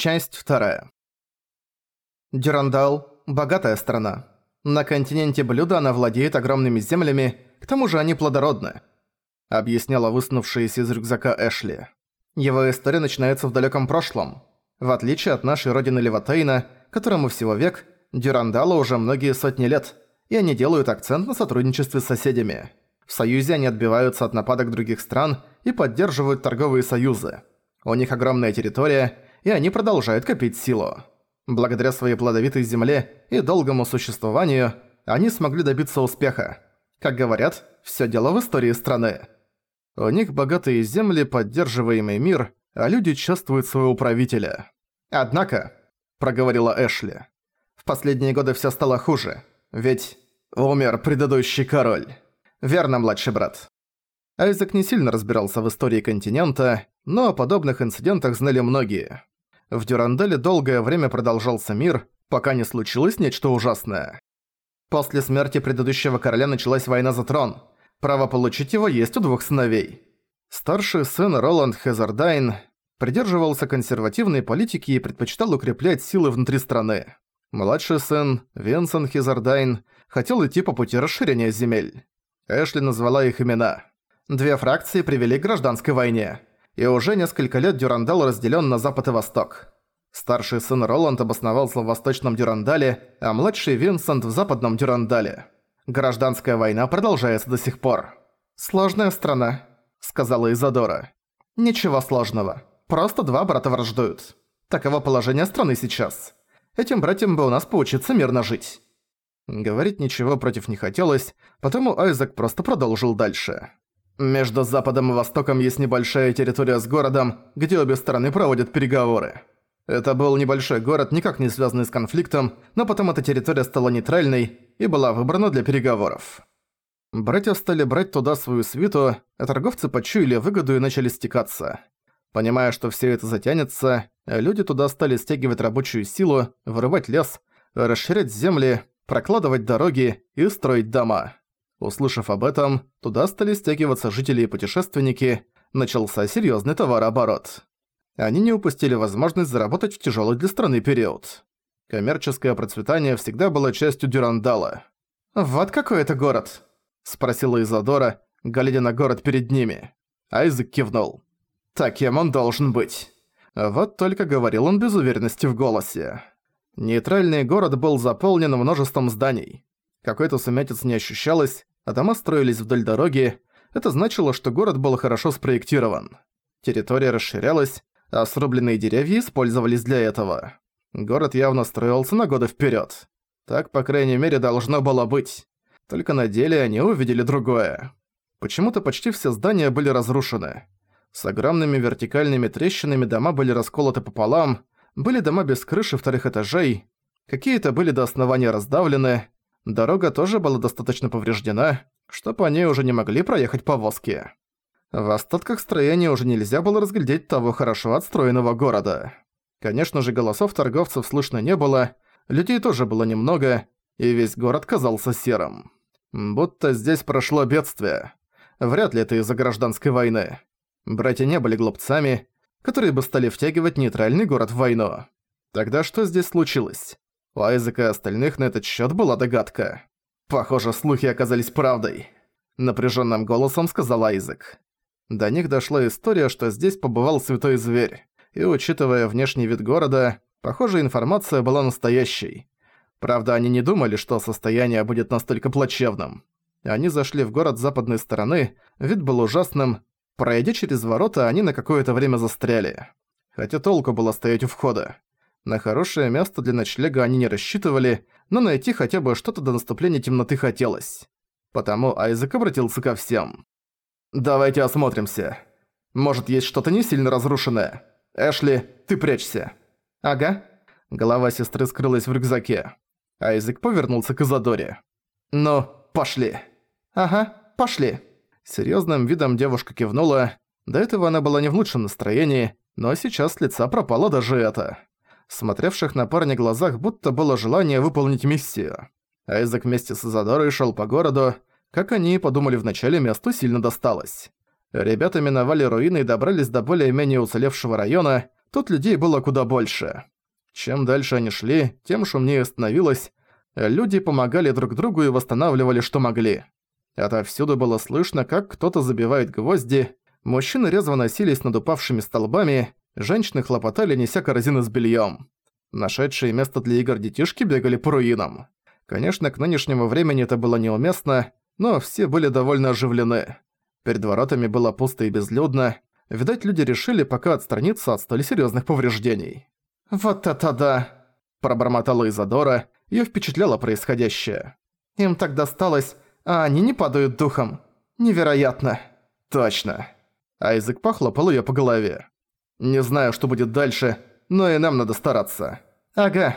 Часть вторая. Дюрандал – богатая страна. На континенте Блюда она владеет огромными землями, к тому же они плодородны. Объясняла высунувшаяся из рюкзака Эшли. Его история начинается в далеком прошлом. В отличие от нашей родины Леватейна, которому всего век, Дюрандалу уже многие сотни лет, и они делают акцент на сотрудничестве с соседями. В союзе они отбиваются от нападок других стран и поддерживают торговые союзы. У них огромная территория, и они продолжают копить силу. Благодаря своей плодовитой земле и долгому существованию, они смогли добиться успеха. Как говорят, всё дело в истории страны. У них богатые земли, поддерживаемый мир, а люди чувствуют своего правителя. «Однако», — проговорила Эшли, — «в последние годы всё стало хуже, ведь умер предыдущий король». «Верно, младший брат». Айзек не сильно разбирался в истории континента, но о подобных инцидентах знали многие. В Дюранделе долгое время продолжался мир, пока не случилось нечто ужасное. После смерти предыдущего короля началась война за трон. Право получить его есть у двух сыновей. Старший сын Роланд Хезардайн придерживался консервативной политики и предпочитал укреплять силы внутри страны. Младший сын, Винсент Хизардайн, хотел идти по пути расширения земель. Эшли назвала их имена. Две фракции привели к гражданской войне. И уже несколько лет Дюрандал разделен на запад и восток. Старший сын Роланд обосновался в восточном Дюрандале, а младший Винсент в западном Дюрандале. Гражданская война продолжается до сих пор. «Сложная страна», — сказала Изадора. «Ничего сложного. Просто два брата враждуют. Таково положение страны сейчас. Этим братьям бы у нас поучиться мирно жить». Говорить ничего против не хотелось, потому Айзек просто продолжил дальше. Между Западом и Востоком есть небольшая территория с городом, где обе стороны проводят переговоры. Это был небольшой город, никак не связанный с конфликтом, но потом эта территория стала нейтральной и была выбрана для переговоров. Братья стали брать туда свою свиту, а торговцы почуяли выгоду и начали стекаться. Понимая, что все это затянется, люди туда стали стягивать рабочую силу, вырывать лес, расширять земли, прокладывать дороги и строить дома. Услышав об этом, туда стали стягиваться жители и путешественники, начался серьезный товарооборот. Они не упустили возможность заработать в тяжелый для страны период. Коммерческое процветание всегда было частью Дюрандала. «Вот какой это город?» – спросила Изодора, глядя на город перед ними. Айзек кивнул. «Таким он должен быть». Вот только говорил он без уверенности в голосе. Нейтральный город был заполнен множеством зданий. Какой-то сумятиц не ощущалось, а дома строились вдоль дороги. Это значило, что город был хорошо спроектирован. Территория расширялась, а срубленные деревья использовались для этого. Город явно строился на годы вперед. Так, по крайней мере, должно было быть. Только на деле они увидели другое. Почему-то почти все здания были разрушены. С огромными вертикальными трещинами дома были расколоты пополам, были дома без крыши вторых этажей, какие-то были до основания раздавлены, дорога тоже была достаточно повреждена, что по ней уже не могли проехать повозки. В остатках строения уже нельзя было разглядеть того хорошо отстроенного города. Конечно же, голосов торговцев слышно не было, людей тоже было немного, и весь город казался серым. Будто здесь прошло бедствие. Вряд ли это из-за гражданской войны. Братья не были глупцами, которые бы стали втягивать нейтральный город в войну. Тогда что здесь случилось? У Айзека и остальных на этот счет была догадка. Похоже, слухи оказались правдой. Напряженным голосом сказал Айзек. До них дошла история, что здесь побывал святой зверь. И учитывая внешний вид города, похоже, информация была настоящей. Правда, они не думали, что состояние будет настолько плачевным. Они зашли в город с западной стороны, вид был ужасным, Пройдя через ворота, они на какое-то время застряли. Хотя толку было стоять у входа. На хорошее место для ночлега они не рассчитывали, но найти хотя бы что-то до наступления темноты хотелось. Потому Айзек обратился ко всем. «Давайте осмотримся. Может, есть что-то не сильно разрушенное. Эшли, ты прячься». «Ага». Голова сестры скрылась в рюкзаке. Айзек повернулся к Изадоре. «Ну, пошли». «Ага, пошли». Серьёзным видом девушка кивнула. До этого она была не в лучшем настроении, но сейчас с лица пропало даже это. Смотревших на парня глазах будто было желание выполнить миссию. Айзек вместе с Изадорой шёл по городу. Как они и подумали вначале, месту сильно досталось. Ребята миновали руины и добрались до более-менее уцелевшего района, Тут людей было куда больше. Чем дальше они шли, тем шумнее становилось. Люди помогали друг другу и восстанавливали, что могли. Отовсюду было слышно, как кто-то забивает гвозди, мужчины резво носились над упавшими столбами, женщины хлопотали, неся корзины с бельём. Нашедшие место для игр детишки бегали по руинам. Конечно, к нынешнему времени это было неуместно, но все были довольно оживлены. Перед воротами было пусто и безлюдно. Видать, люди решили пока отстраниться от столь серьёзных повреждений. «Вот это да!» – пробормотала Изадора, её впечатляло происходящее. «Им так досталось, а они не падают духом. Невероятно!» «Точно!» Айзек похлопал её по голове. «Не знаю, что будет дальше, но и нам надо стараться». «Ага».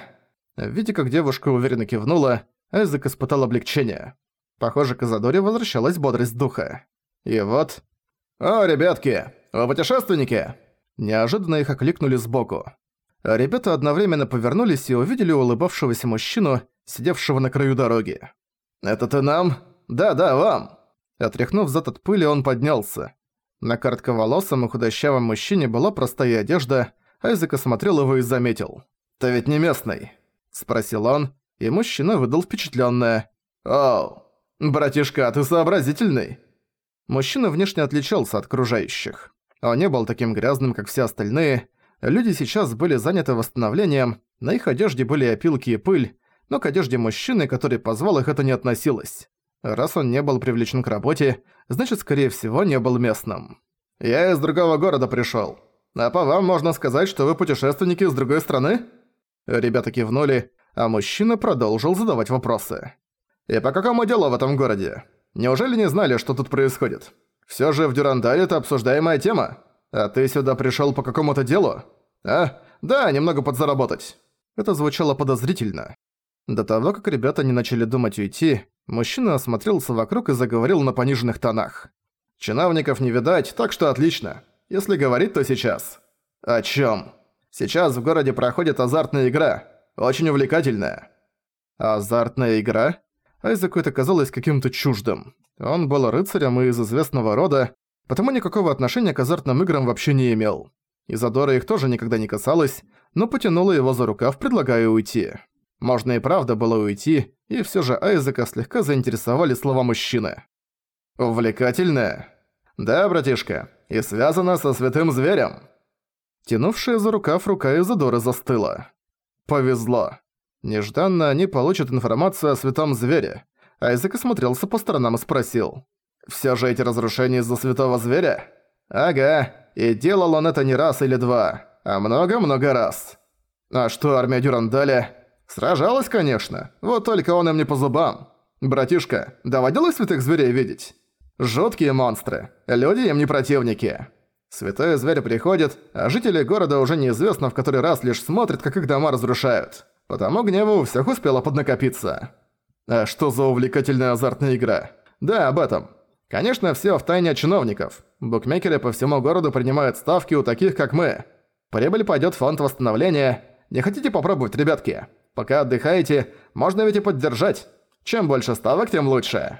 Видя, как девушка уверенно кивнула, Айзек испытал облегчение. Похоже, к Изадоре возвращалась бодрость духа. И вот... «О, ребятки! О, путешественники!» Неожиданно их окликнули сбоку. Ребята одновременно повернулись и увидели улыбавшегося мужчину, сидевшего на краю дороги. «Это ты нам?» «Да-да, вам!» Отряхнув зад от пыли, он поднялся. На коротковолосом и худощавом мужчине была простая одежда, Айзек осмотрел его и заметил. «Ты ведь не местный?» – спросил он, и мужчина выдал впечатлённое. «Оу, братишка, ты сообразительный?» Мужчина внешне отличался от окружающих. Он не был таким грязным, как все остальные. Люди сейчас были заняты восстановлением, на их одежде были опилки и пыль, но к одежде мужчины, который позвал их, это не относилось. Раз он не был привлечен к работе, значит, скорее всего, не был местным. «Я из другого города пришёл. А по вам можно сказать, что вы путешественники из другой страны?» Ребята кивнули, а мужчина продолжил задавать вопросы. «И по какому делу в этом городе? Неужели не знали, что тут происходит? Всё же в Дюрандале это обсуждаемая тема. А ты сюда пришёл по какому-то делу? А? Да, немного подзаработать». Это звучало подозрительно. До того, как ребята не начали думать уйти, Мужчина осмотрелся вокруг и заговорил на пониженных тонах. «Чиновников не видать, так что отлично. Если говорить, то сейчас». «О чём?» «Сейчас в городе проходит азартная игра. Очень увлекательная». «Азартная игра?» Айзеку это казалось каким-то чуждым. Он был рыцарем и из известного рода, потому никакого отношения к азартным играм вообще не имел. Изадора их тоже никогда не касалась, но потянула его за рукав, предлагая уйти. Можно и правда было уйти, и всё же Айзека слегка заинтересовали слова мужчины. «Увлекательное?» «Да, братишка, и связано со святым зверем». Тянувшая за рукав рука Изодора застыла. Повезло. Нежданно они получат информацию о святом звере. Айзек осмотрелся по сторонам и спросил. «Всё же эти разрушения из-за святого зверя?» «Ага, и делал он это не раз или два, а много-много раз». «А что армия Дюрандаля?» Сражалась, конечно, вот только он им не по зубам. Братишка, доводилось святых зверей видеть? Жуткие монстры, люди им не противники. Святой зверь приходит, а жители города уже неизвестно в который раз лишь смотрят, как их дома разрушают. Потому гневу у всех успело поднакопиться. А что за увлекательная азартная игра? Да, об этом. Конечно, все в тайне от чиновников. Букмекеры по всему городу принимают ставки у таких, как мы. Прибыль пойдет в фонд восстановления. Не хотите попробовать, ребятки? Пока отдыхаете, можно ведь и поддержать. Чем больше ставок, тем лучше».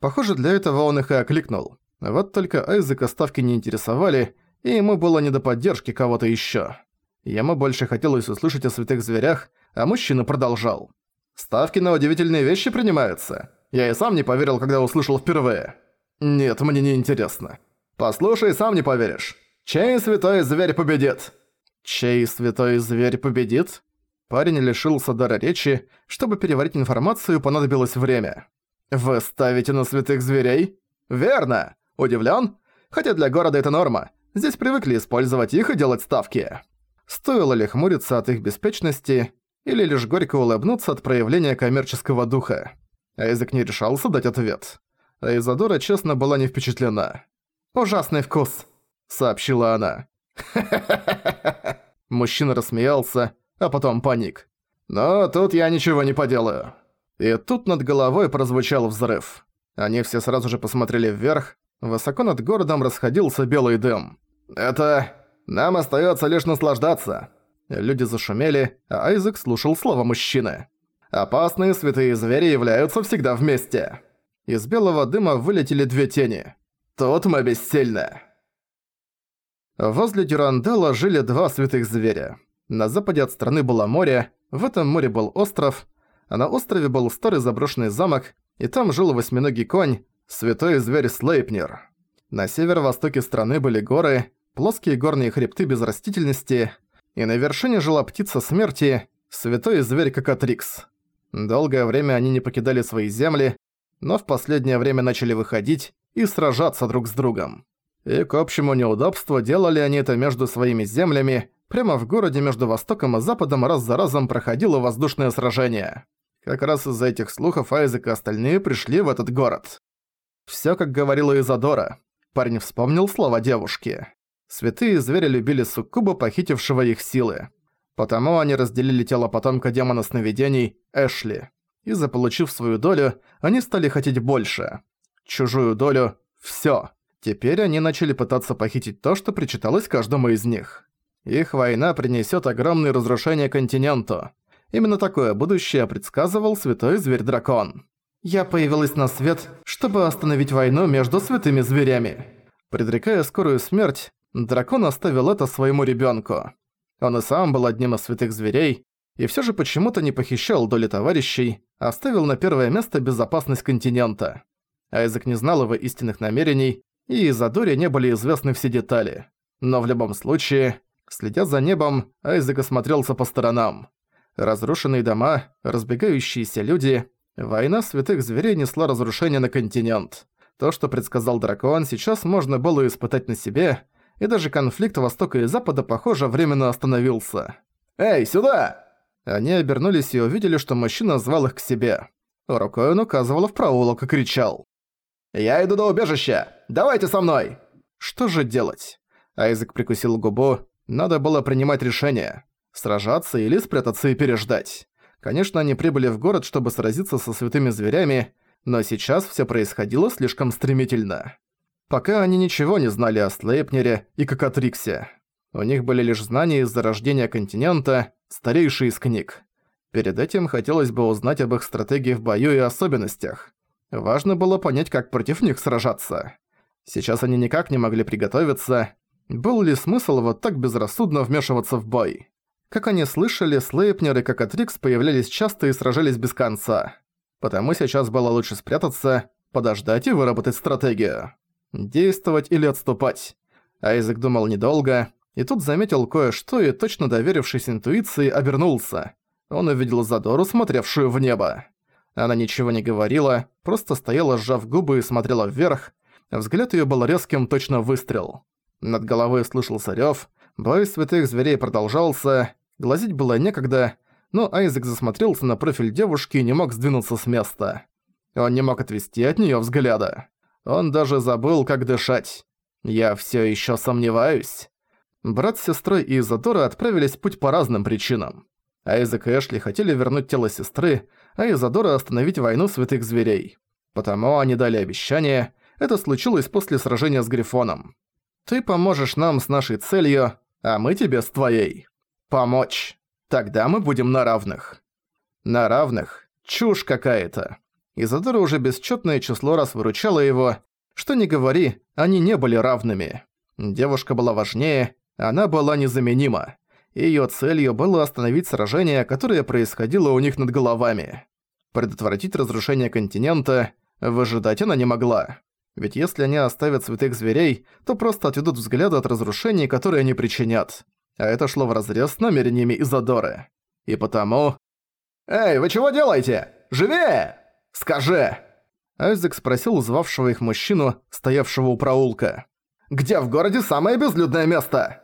Похоже, для этого он их и окликнул. Вот только Айзека ставки не интересовали, и ему было не до поддержки кого-то ещё. Ему больше хотелось услышать о святых зверях, а мужчина продолжал. «Ставки на удивительные вещи принимаются. Я и сам не поверил, когда услышал впервые. Нет, мне не интересно. Послушай, сам не поверишь. Чей святой зверь победит?» «Чей святой зверь победит?» Парень лишился дара речи, чтобы переварить информацию понадобилось время. «Вы ставите на святых зверей?» «Верно! Удивлен? Хотя для города это норма. Здесь привыкли использовать их и делать ставки». Стоило ли хмуриться от их беспечности, или лишь горько улыбнуться от проявления коммерческого духа? Айзек не решался дать ответ. А честно была не впечатлена. «Ужасный вкус», — сообщила она. Мужчина рассмеялся, а потом паник. Но тут я ничего не поделаю. И тут над головой прозвучал взрыв. Они все сразу же посмотрели вверх. Высоко над городом расходился белый дым. «Это... нам остается лишь наслаждаться». Люди зашумели, а Айзек слушал слова мужчины. «Опасные святые звери являются всегда вместе». Из белого дыма вылетели две тени. «Тут мы бессильны». Возле Дюрандала жили два святых зверя. На западе от страны было море, в этом море был остров, а на острове был старый заброшенный замок, и там жил восьминогий конь, святой зверь Слейпнер. На северо-востоке страны были горы, плоские горные хребты без растительности, и на вершине жила птица смерти, святой зверь Кокатрикс. Долгое время они не покидали свои земли, но в последнее время начали выходить и сражаться друг с другом. И к общему неудобству делали они это между своими землями, прямо в городе между Востоком и Западом раз за разом проходило воздушное сражение. Как раз из-за этих слухов Айзек и остальные пришли в этот город. Всё, как говорила Изадора. Парень вспомнил слова девушки. Святые звери любили суккуба, похитившего их силы. Потому они разделили тело потомка демона сновидений, Эшли. И заполучив свою долю, они стали хотеть больше. Чужую долю – всё. Теперь они начали пытаться похитить то, что причиталось каждому из них. Их война принесёт огромные разрушения континенту. Именно такое будущее предсказывал святой зверь-дракон. «Я появилась на свет, чтобы остановить войну между святыми зверями». Предрекая скорую смерть, дракон оставил это своему ребёнку. Он и сам был одним из святых зверей, и всё же почему-то не похищал доли товарищей, а оставил на первое место безопасность континента. Айзек не знал его истинных намерений, и из-за Дори не были известны все детали. Но в любом случае, следя за небом, Айзек осмотрелся по сторонам. Разрушенные дома, разбегающиеся люди, война святых зверей несла разрушение на континент. То, что предсказал дракон, сейчас можно было испытать на себе, и даже конфликт Востока и Запада, похоже, временно остановился. «Эй, сюда!» Они обернулись и увидели, что мужчина звал их к себе. Рукой он указывал в проулок и кричал. «Я иду до убежища! Давайте со мной!» Что же делать? Айзек прикусил губу. Надо было принимать решение. Сражаться или спрятаться и переждать. Конечно, они прибыли в город, чтобы сразиться со святыми зверями, но сейчас все происходило слишком стремительно. Пока они ничего не знали о Слейпнере и Кокатриксе. У них были лишь знания из зарождения континента, старейшие из книг. Перед этим хотелось бы узнать об их стратегии в бою и особенностях. Важно было понять, как против них сражаться. Сейчас они никак не могли приготовиться. Был ли смысл вот так безрассудно вмешиваться в бой? Как они слышали, Слейпнер и Кокатрикс появлялись часто и сражались без конца. Потому сейчас было лучше спрятаться, подождать и выработать стратегию. Действовать или отступать. Айзек думал недолго, и тут заметил кое-что и, точно доверившись интуиции, обернулся. Он увидел Задору, смотревшую в небо. Она ничего не говорила, просто стояла, сжав губы и смотрела вверх. Взгляд её был резким, точно выстрел. Над головой слышался рёв, бой святых зверей продолжался, глазить было некогда, но Айзек засмотрелся на профиль девушки и не мог сдвинуться с места. Он не мог отвести от неё взгляда. Он даже забыл, как дышать. Я всё ещё сомневаюсь. Брат с сестрой и Изодора отправились в путь по разным причинам. Айзек и Эшли хотели вернуть тело сестры, а Изодора остановить войну святых зверей. Потому они дали обещание, это случилось после сражения с Грифоном. «Ты поможешь нам с нашей целью, а мы тебе с твоей. Помочь. Тогда мы будем на равных». На равных. Чушь какая-то. Изодора уже бесчетное число раз выручала его. Что ни говори, они не были равными. Девушка была важнее, она была незаменима. Её целью было остановить сражение, которое происходило у них над головами. Предотвратить разрушение континента, выжидать она не могла. Ведь если они оставят святых зверей, то просто отведут взгляды от разрушений, которые они причинят. А это шло вразрез с намерениями Изодоры. И потому... «Эй, вы чего делаете? Живее! Скажи!» Айзек спросил звавшего их мужчину, стоявшего у проулка. «Где в городе самое безлюдное место?»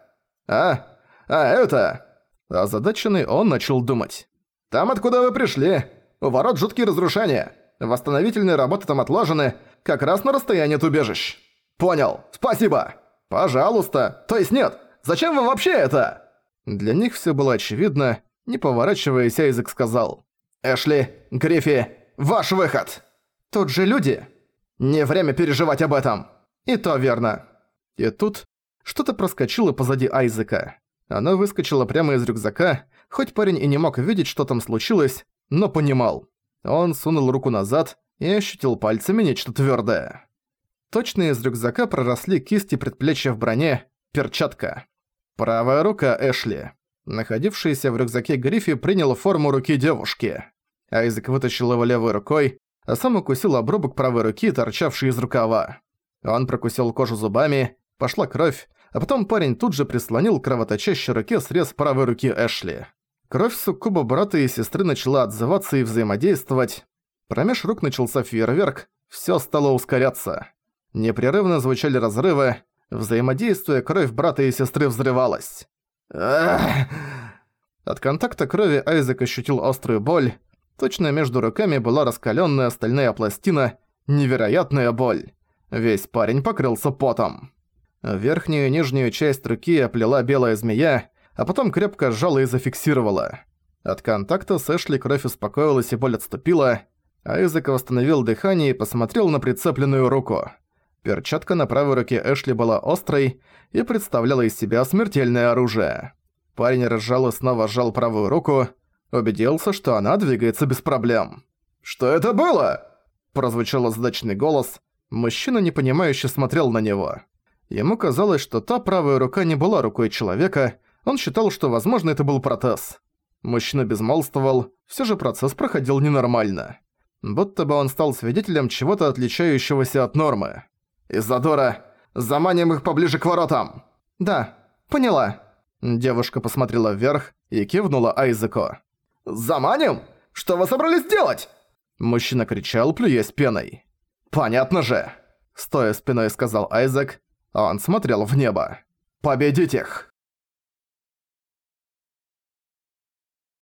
«А? А это...» Озадаченный он начал думать. «Там, откуда вы пришли. У ворот жуткие разрушения. Восстановительные работы там отложены, как раз на расстоянии от убежищ. Понял. Спасибо. Пожалуйста. То есть нет. Зачем вам вообще это? Для них все было очевидно. Не поворачиваясь, Айзек сказал. Эшли, Гриффи, ваш выход. Тут же люди. Не время переживать об этом. И то верно. И тут что-то проскочило позади Айзека. Она выскочила прямо из рюкзака, хоть парень и не мог видеть, что там случилось, но понимал. Он сунул руку назад и ощутил пальцами нечто твёрдое. Точно из рюкзака проросли кисти предплечья в броне, Перчатка. Правая рука Эшли. Находившийся в рюкзаке Гриффи принял форму руки девушки. Айзек вытащил его левой рукой, а сам укусил обрубок правой руки, торчавший из рукава. Он прокусил кожу зубами, пошла кровь, а потом парень тут же прислонил кровоточащей руке срез правой руки Эшли. Кровь суккуба брата и сестры начала отзываться и взаимодействовать. Промеж рук начался фейерверк, всё стало ускоряться. Непрерывно звучали разрывы, взаимодействуя кровь брата и сестры взрывалась. От контакта крови Айзек ощутил острую боль. Точно между руками была раскалённая стальная пластина, невероятная боль. Весь парень покрылся потом. Верхнюю и нижнюю часть руки оплела белая змея, а потом крепко сжала и зафиксировала. От контакта с Эшли кровь успокоилась и боль отступила. Айзек восстановил дыхание и посмотрел на прицепленную руку. Перчатка на правой руке Эшли была острой и представляла из себя смертельное оружие. Парень разжал и снова сжал правую руку, убедился, что она двигается без проблем. «Что это было?» Прозвучал задачный голос. Мужчина непонимающе смотрел на него. Ему казалось, что та правая рука не была рукой человека, он считал, что, возможно, это был протез. Мужчина безмолвствовал, все же процесс проходил ненормально. Будто бы он стал свидетелем чего-то отличающегося от нормы. «Изадора, заманим их поближе к воротам!» «Да, поняла». Девушка посмотрела вверх и кивнула Айзеку. «Заманим? Что вы собрались делать?» Мужчина кричал, плюясь пеной. «Понятно же!» Стоя спиной сказал Айзек, он смотрел в небо. «Победить их!»